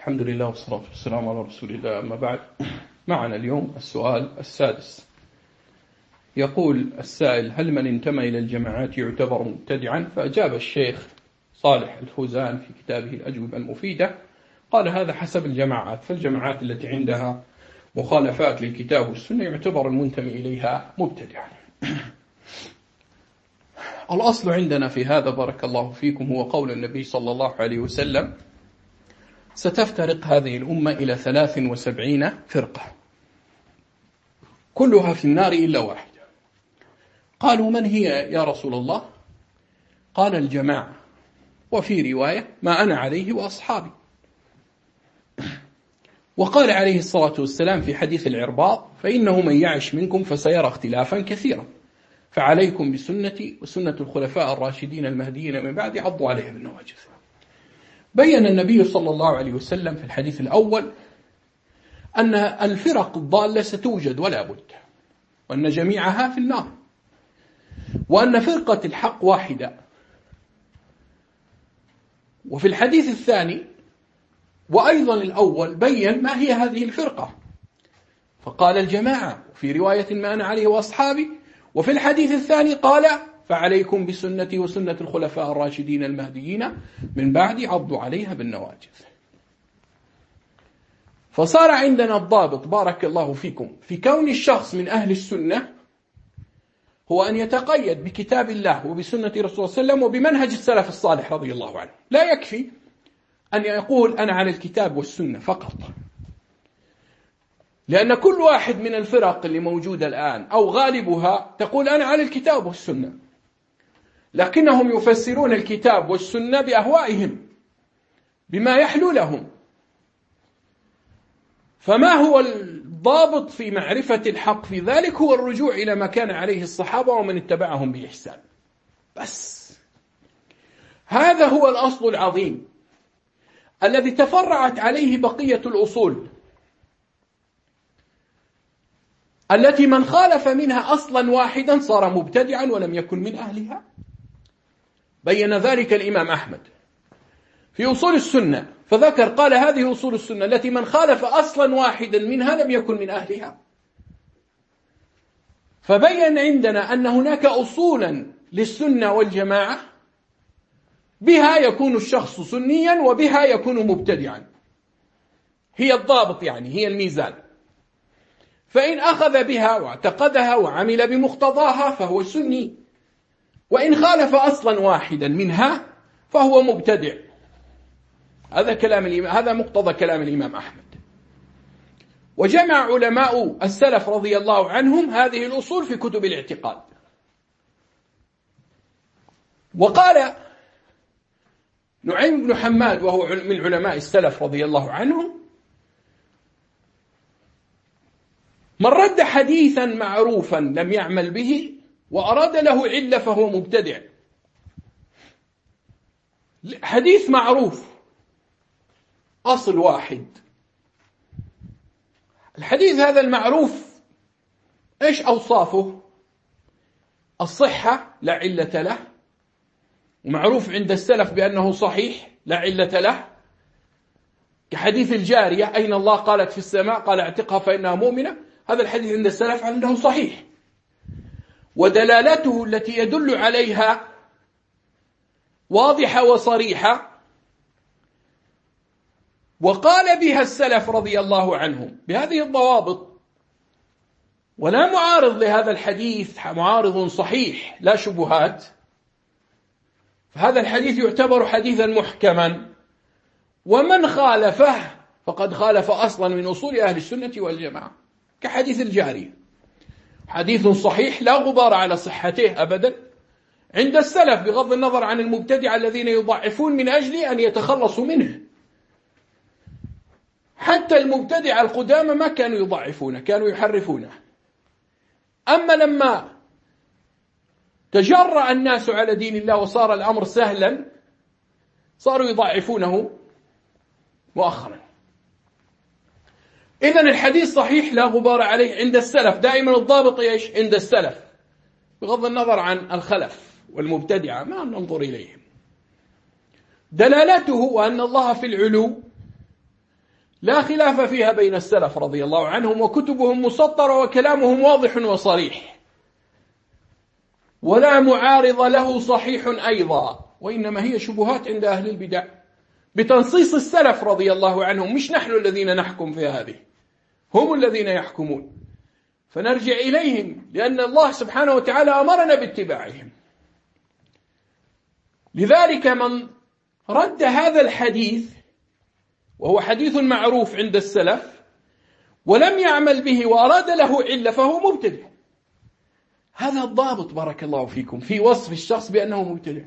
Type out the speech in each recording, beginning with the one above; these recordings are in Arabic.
الحمد لله والصلاة والسلام على رسول الله. أما بعد معنا اليوم السؤال السادس. يقول السائل هل من انتمى إلى الجماعات يعتبر مبتدعا؟ فأجاب الشيخ صالح الفوزان في كتابه الأجوبة المفيدة. قال هذا حسب الجماعات فالجماعات التي عندها مخالفات للكتاب والسنة يعتبر المنتمي إليها مبتدعا. الأصل عندنا في هذا بارك الله فيكم هو قول النبي صلى الله عليه وسلم ستفترق هذه الأمة إلى ثلاث وسبعين فرقة. كلها في النار إلا واحدة قالوا من هي يا رسول الله؟ قال الجماعة. وفي رواية ما أنا عليه وأصحابي. وقال عليه الصلاة والسلام في حديث العرباط فإنه من يعش منكم فسيرى اختلافا كثيرا. فعليكم بسنتي وسنة الخلفاء الراشدين المهديين من بعد عضوا عليها بالنواجذ بين النبي صلى الله عليه وسلم في الحديث الأول أن الفرق الضالة ستوجد ولا بد وأن جميعها في النار وأن فرقة الحق واحدة. وفي الحديث الثاني وأيضا الأول بين ما هي هذه الفرقة. فقال الجماعة في رواية ما أنا عليه وأصحابي وفي الحديث الثاني قال فعليكم بسنتي وسنة الخلفاء الراشدين المهديين. من بعد عضوا عليها بالنواجذ. فصار عندنا الضابط بارك الله فيكم في كون الشخص من أهل السنة هو أن يتقيد بكتاب الله وبسنة رسول الله صلى الله عليه وسلم وبمنهج السلف الصالح رضي الله عنه. لا يكفي أن يقول أنا على الكتاب والسنة فقط. لأن كل واحد من الفرق اللي موجودة الآن أو غالبها تقول أنا على الكتاب والسنة. لكنهم يفسرون الكتاب والسنة بأهوائهم بما يحلو لهم. فما هو الضابط في معرفة الحق في ذلك؟ هو الرجوع إلى ما كان عليه الصحابة ومن اتبعهم بإحسان. بس. هذا هو الأصل العظيم الذي تفرعت عليه بقية الأصول التي من خالف منها أصلا واحدا صار مبتدعا ولم يكن من أهلها. بين ذلك الإمام أحمد. في أصول السنة فذكر قال هذه أصول السنة التي من خالف أصلا واحدا منها لم يكن من أهلها. فبين عندنا أن هناك أصولا للسنة والجماعة بها يكون الشخص سنيا وبها يكون مبتدعا. هي الضابط يعني هي الميزان. فإن أخذ بها واعتقدها وعمل بمقتضاها فهو سني. وإن خالف أصلا واحدا منها فهو مبتدع. هذا كلام الإمام هذا مقتضى كلام الإمام أحمد. وجمع علماء السلف رضي الله عنهم هذه الأصول في كتب الاعتقاد. وقال نعيم بن حماد وهو من علماء السلف رضي الله عنهم من رد حديثا معروفا لم يعمل به وأراد له علة فهو مبتدع. حديث معروف. أصل واحد. الحديث هذا المعروف إيش أوصافه؟ الصحة لا علة له. ومعروف عند السلف بأنه صحيح لا علة له. كحديث الجارية أين الله؟ قالت في السماء. قال اعتقها فإنها مؤمنة. هذا الحديث عند السلف عنده صحيح. ودلالته التي يدل عليها واضحة وصريحة وقال بها السلف رضي الله عنهم بهذه الضوابط. ولا معارض لهذا الحديث معارض صحيح لا شبهات. فهذا الحديث يعتبر حديثا محكما. ومن خالفه فقد خالف أصلا من أصول أهل السنة والجماعة كحديث الجارية. حديث صحيح لا غبار على صحته أبدا. عند السلف بغض النظر عن المبتدع الذين يضعفون من أجل أن يتخلصوا منه. حتى المبتدع القدامى ما كانوا يضعفونه كانوا يحرفونه. أما لما تجرأ الناس على دين الله وصار الأمر سهلا صاروا يضعفونه مؤخرا. إذا الحديث صحيح لا غبار عليه عند السلف. دائما الضابط إيش؟ عند السلف. بغض النظر عن الخلف والمبتدعة ما ننظر إليهم. دلالته أن الله في العلو لا خلاف فيها بين السلف رضي الله عنهم وكتبهم مسطرة وكلامهم واضح وصريح. ولا معارض له صحيح أيضا وإنما هي شبهات عند أهل البدع. بتنصيص السلف رضي الله عنهم مش نحن الذين نحكم في هذه. هم الذين يحكمون. فنرجع إليهم لأن الله سبحانه وتعالى أمرنا باتباعهم. لذلك من رد هذا الحديث وهو حديث معروف عند السلف ولم يعمل به وأراد له علة فهو مبتدع. هذا الضابط بارك الله فيكم في وصف الشخص بأنه مبتدع.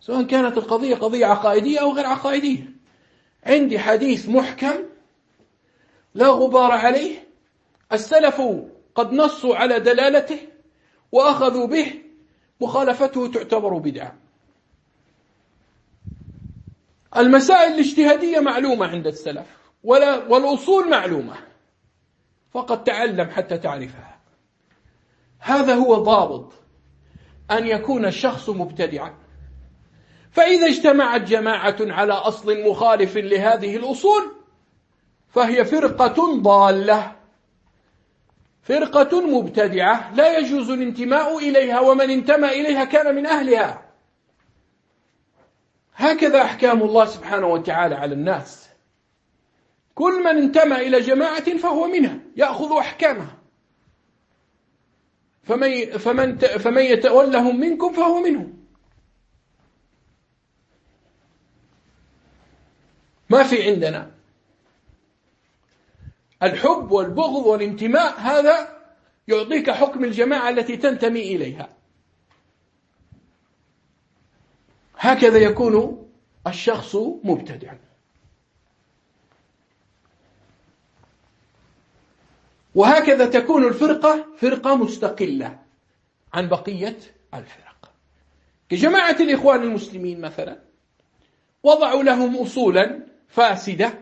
سواء كانت القضية قضية عقائدية أو غير عقائدية. عندي حديث محكم لا غبار عليه. السلف قد نصوا على دلالته وأخذوا به مخالفته تعتبر بدعة. المسائل الاجتهادية معلومة عند السلف ولا والأصول معلومة. فقد تعلم حتى تعرفها. هذا هو ضابط أن يكون الشخص مبتدعا. فإذا اجتمعت جماعة على أصل مخالف لهذه الأصول فهي فرقة ضالة. فرقة مبتدعة. لا يجوز الانتماء إليها ومن انتمى إليها كان من أهلها. هكذا أحكام الله سبحانه وتعالى على الناس. كل من انتمى إلى جماعة فهو منها يأخذ أحكامها. فمن, فمن, فمن يتولهم منكم فهو منهم. ما في عندنا. الحب والبغض والانتماء هذا يعطيك حكم الجماعة التي تنتمي إليها. هكذا يكون الشخص مبتدعا وهكذا تكون الفرقة فرقة مستقلة عن بقية الفرق. كجماعة الإخوان المسلمين مثلا وضعوا لهم أصولا فاسدة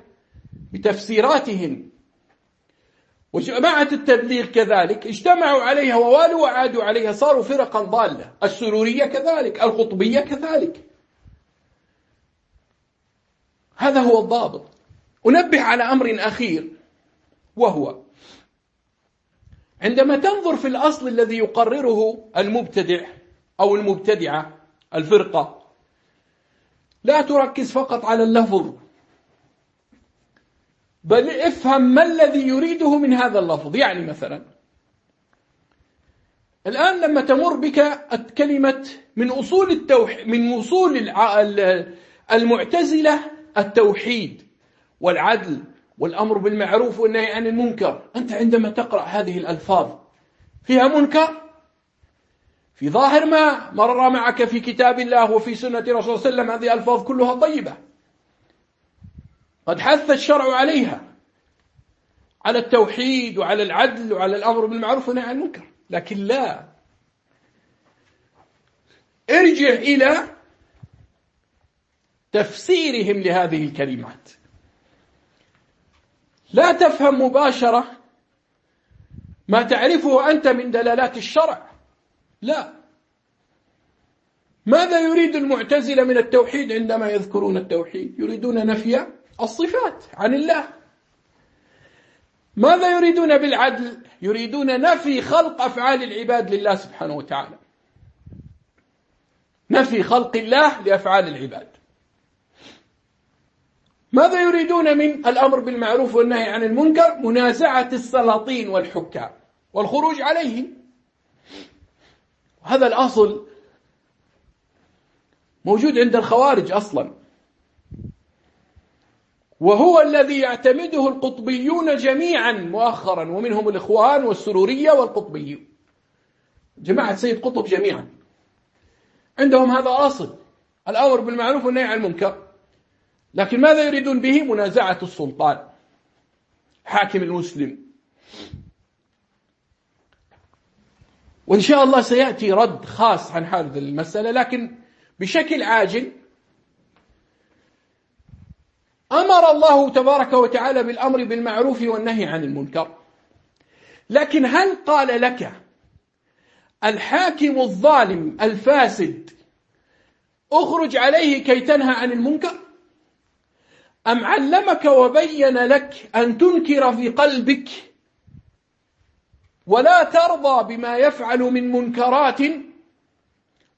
بتفسيراتهم وجماعة التبليغ كذلك اجتمعوا عليها ووالوا وعادوا عليها صاروا فرقا ضالة. السرورية كذلك القطبية كذلك. هذا هو الضابط. أنبه على أمر أخير وهو عندما تنظر في الأصل الذي يقرره المبتدع أو المبتدعة الفرقة لا تركز فقط على اللفظ. بل افهم ما الذي يريده من هذا اللفظ. يعني مثلا الآن لما تمر بك كلمة من أصول التوح من أصول المعتزلة التوحيد والعدل والأمر بالمعروف والنهي عن المنكر. أنت عندما تقرأ هذه الألفاظ فيها منكر؟ في ظاهر ما مر معك في كتاب الله وفي سنة رسول الله صلى الله عليه وسلم هذه الألفاظ كلها طيبة. قد حث الشرع عليها. على التوحيد وعلى العدل وعلى الأمر بالمعروف والنهي عن المنكر. لكن لا. ارجع إلى تفسيرهم لهذه الكلمات. لا تفهم مباشرة ما تعرفه أنت من دلالات الشرع. لا. ماذا يريد المعتزلة من التوحيد عندما يذكرون التوحيد؟ يريدون نفي الصفات عن الله. ماذا يريدون بالعدل؟ يريدون نفي خلق أفعال العباد لله سبحانه وتعالى. نفي خلق الله لأفعال العباد. ماذا يريدون من الأمر بالمعروف والنهي عن المنكر؟ منازعة السلاطين والحكام والخروج عليهم. هذا الأصل موجود عند الخوارج أصلا. وهو الذي يعتمده القطبيون جميعا مؤخرا ومنهم الإخوان والسرورية والقطبيون. جماعة سيد قطب جميعا. عندهم هذا أصل. الأمر بالمعروف والنهي عن المنكر. لكن ماذا يريدون به؟ منازعة السلطان. حاكم المسلم. وإن شاء الله سيأتي رد خاص عن هذه المسألة لكن بشكل عاجل أمر الله تبارك وتعالى بالأمر بالمعروف والنهي عن المنكر. لكن هل قال لك الحاكم الظالم الفاسد اخرج عليه كي تنهى عن المنكر؟ أم علمك وبين لك أن تنكر في قلبك ولا ترضى بما يفعل من منكرات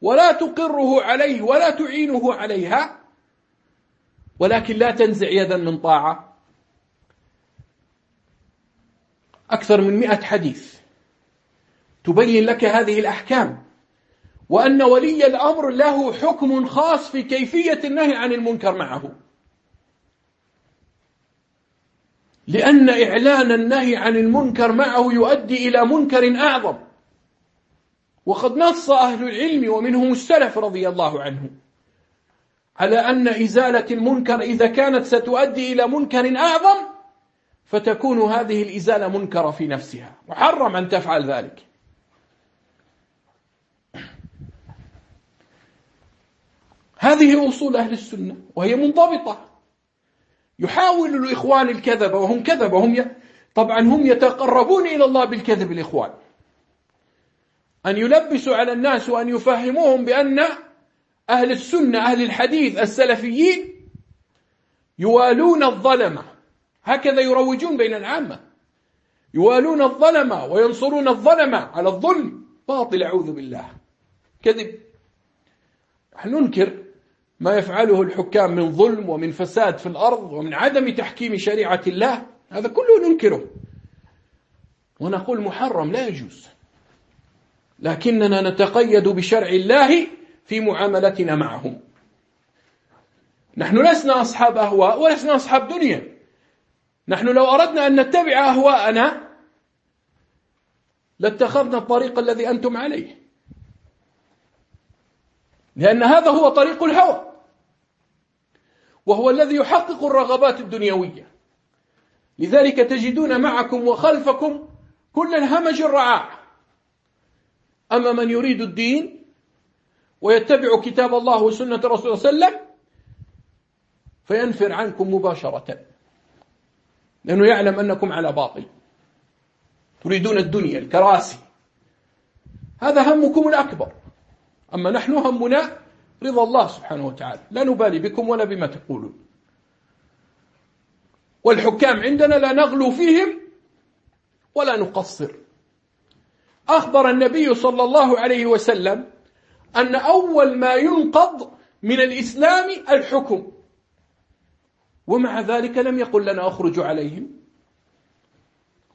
ولا تقره عليه ولا تعينه عليها؟ ولكن لا تنزع يدا من طاعة. أكثر من مئة حديث تبين لك هذه الأحكام وأن ولي الأمر له حكم خاص في كيفية النهي عن المنكر معه. لأن إعلان النهي عن المنكر معه يؤدي إلى منكر أعظم. وقد نص أهل العلم ومنهم السلف رضي الله عنهم. على أن إزالة المنكر إذا كانت ستؤدي إلى منكر أعظم فتكون هذه الإزالة منكرة في نفسها. محرم أن تفعل ذلك. هذه أصول أهل السنة وهي منضبطة. يحاول الإخوان الكذب وهم كذب وهم ي... طبعا هم يتقربون إلى الله بالكذب الإخوان. أن يلبسوا على الناس وأن يفهموهم بأن أهل السنة أهل الحديث السلفيين يوالون الظلمة هكذا يروجون بين العامة. يوالون الظلمة وينصرون الظلمة على الظلم. باطل أعوذ بالله. كذب. نحن ننكر ما يفعله الحكام من ظلم ومن فساد في الأرض ومن عدم تحكيم شريعة الله؟ هذا كله ننكره. ونقول محرم لا يجوز. لكننا نتقيد بشرع الله في معاملتنا معهم. نحن لسنا أصحاب أهواء ولسنا أصحاب دنيا. نحن لو أردنا أن نتبع أهواءنا لاتخذنا الطريق الذي أنتم عليه. لأن هذا هو طريق الهوى. وهو الذي يحقق الرغبات الدنيوية. لذلك تجدون معكم وخلفكم كل الهمج الرعاع. أما من يريد الدين ويتبع كتاب الله وسنة رسول الله صلى الله عليه وسلم فينفر عنكم مباشرة لأنه يعلم أنكم على باطل تريدون الدنيا الكراسي. هذا همكم الأكبر. أما نحن همنا رضا الله سبحانه وتعالى. لا نبالي بكم ولا بما تقولون. والحكام عندنا لا نغلو فيهم ولا نقصر. أخبر النبي صلى الله عليه وسلم أن أول ما ينقض من الإسلام الحكم. ومع ذلك لم يقل لنا أخرج عليهم.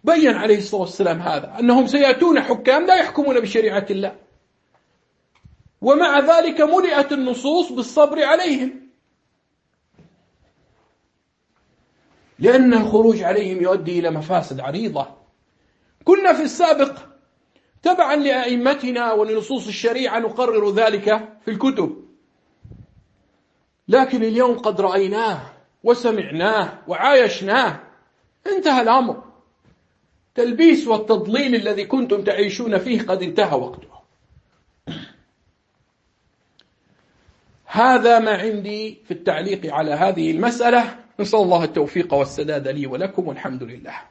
بين عليه الصلاة والسلام هذا أنهم سيأتون حكام لا يحكمون بشريعة الله. ومع ذلك ملئت النصوص بالصبر عليهم. لأن الخروج عليهم يؤدي إلى مفاسد عريضة. كنا في السابق تبعا لأئمتنا ولنصوص الشريعة نقرر ذلك في الكتب. لكن اليوم قد رأيناه وسمعناه وعايشناه. انتهى الأمر. تلبيس والتضليل الذي كنتم تعيشون فيه قد انتهى وقته. هذا ما عندي في التعليق على هذه المسألة. نسأل الله التوفيق والسداد لي ولكم والحمد لله.